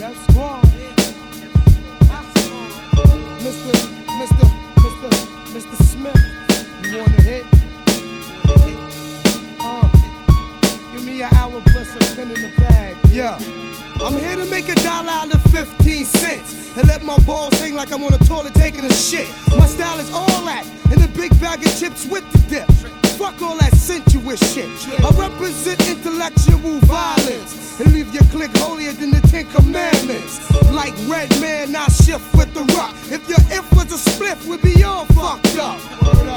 That's wrong. Mr. Mr. Mr. Mr. Smith, you wanna hit? Uh, give me an hour plus a pin in the bag. Yeah. I'm here to make a dollar out of 15 cents and let my balls hang like I'm on a toilet taking a shit. My style is all that, and the big bag of chips with the dip. Fuck all that sensuous shit. I represent intellectual violence and leave your clique holier than the Ten Commandments. Like Red Man, I shift with the rock. If your if was a spliff, we'd be all fucked up.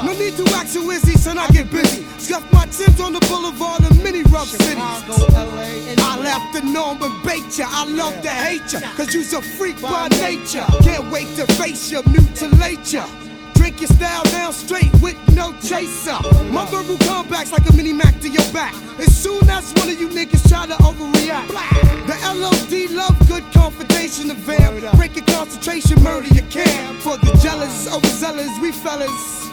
No need to who is he, son, I get busy. Scuff my Timbs on the boulevard of many rough cities. I left the norm and bait ya. I love to hate ya, cause you's a freak by nature. Can't wait to face ya, mutilate ya. Drink your style down straight with no chaser. My verbal comebacks like a mini Mac to your back. As soon as one of you niggas try to overreact, the LOD love good confrontation of vamp. Break your concentration, murder your camp. For the jealous, overzealous, we fellas.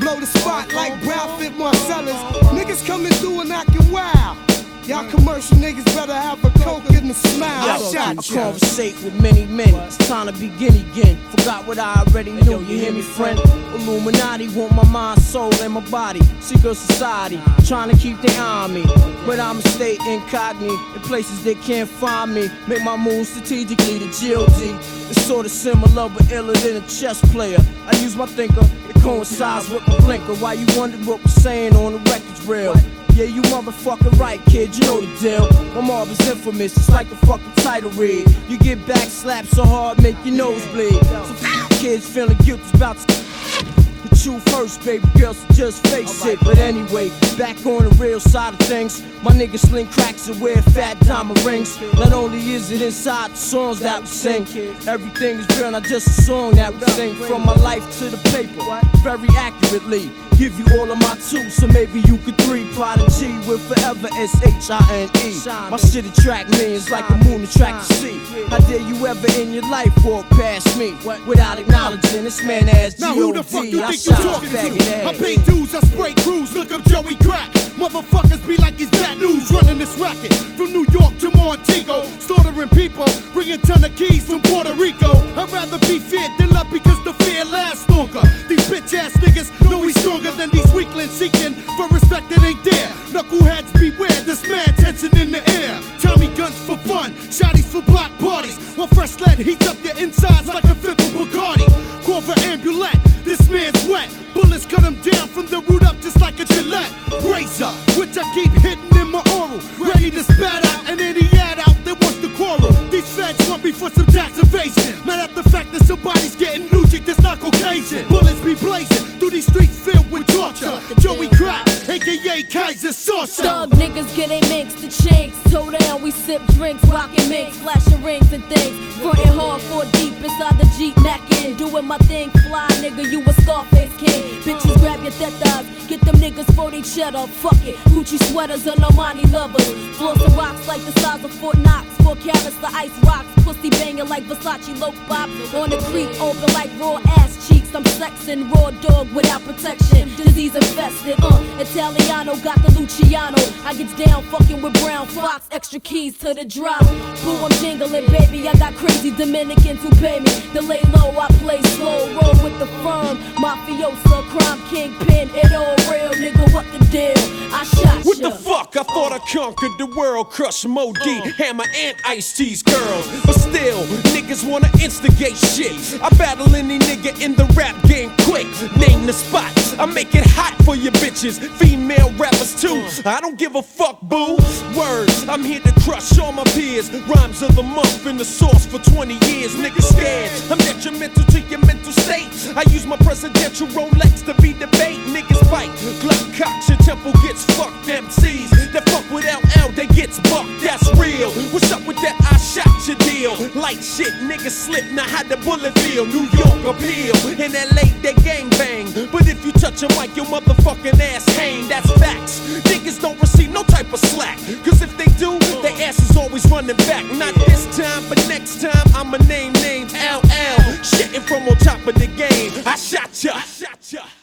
Blow the spot like Ralph Fit Marcellus. Niggas coming through and acting wild. Y'all commercial niggas better have a coke and a smile. I I shot ya. conversate with many men. It's time to begin again. Forgot what I already knew. You hear me, friend? Illuminati want my mind, soul, and my body. Secret society trying to keep their eye on me, but I'ma stay incognito in places they can't find me. Make my moves strategically. The GOD is sort of similar, but iller than a chess player. I use my thinker. It coincides with my blinker. Why you wondered what we're saying on the record's real? Yeah, you motherfucking right, kid, you know the deal. My mob is infamous, it's like the fucking title read. You get back slapped so hard, make your nose bleed. So f- kids feeling guilty about Hit you first, baby girl, so just face it. But anyway, back on the real side of things, my niggas sling cracks and wear fat diamond rings. Not only is it inside the songs that we sing, everything is real, not just a song that we sing. From my life to the paper, very accurately. Give you all of my two, so maybe you could three. Prodigy with forever S H I N E. My shit attract millions like a moon attract the sea. How dare you ever in your life walk past me without acknowledging this man as Now who the fuck you I think you talking to? I ass. pay dues, I spray crews, look up Joey Crack. Motherfuckers be like he's bad news, running this racket from New York to Montego, slaughtering people, bringing ton of keys from Puerto Rico. I'd rather be feared than loved because the fear lasts longer. These bitch ass niggas seeking for respect that ain't there. Knuckleheads beware, this man tension in the air. Tommy guns for fun, shotties for block parties. While fresh lead heats up your insides like a fifth of Bacardi. Call for ambulance, this man's wet. Bullets cut him down from the root up just like a Gillette. Razor, which I keep hitting in my oral. Ready to spat out and any out that wants to quarrel. These feds want me for some tax evasion. Mad at the fact that somebody's getting Nucci that's not Caucasian. Bullets be blazing through these streets. Joey Crack, aka Keyser Söze. Thug niggas get a mix, the chinks. Toe down, we sip drinks, rockin' mix, flashing rings and things. Frontin' hard for deep inside the Jeep mackin'. Doing my thing, fly nigga, you a Scarface king. Bitches grab your tetas, get them niggas for they cheddar. Fuck it, Gucci sweaters and Armani lovers. Flossing rocks like the size of Fort Knox. Four carats, the ice rocks. Pussy banging like Versace low pop. On the creek, open like raw ass cheeks. I'm sexing raw dog without protection. Disease infested, uh. Italiano got the Luciano. I gets down fucking with Brown Fox. Extra keys to the drop. Boo, I'm jingling, baby. I got crazy Dominicans who pay me. To lay low, I play slow. Roll with the firm. Mafiosa, crime kingpin. It all real, nigga. What the deal? I shot What ya. the fuck? I thought I conquered the world, crush Moe Dee, uh. Hammer and Ice T's girls. But still, niggas wanna instigate shit. I battle any nigga in the rap game quick. Name the spots. I make it hot for your bitches, female rappers too. I don't give a fuck, boo. Words, I'm here to crush all my peers. Rhymes of the month in the source for 20 years. Niggas scared. I'm detrimental to your mental state. I use my presidential Rolex to be debate. Niggas fight. Glock cocks, your temple gets fucked. MCs that fuck with LL, they gets bucked. That's real. What's up with that? I shot your deal. Like shit, niggas slip. Now how the bullet feel? New York appeal. In LA, they gang bang. But if you touch a mic, your motherfucking back. Not this time, but next time I'ma name names. LL, shitting from on top of the game. I shot ya. I shot ya.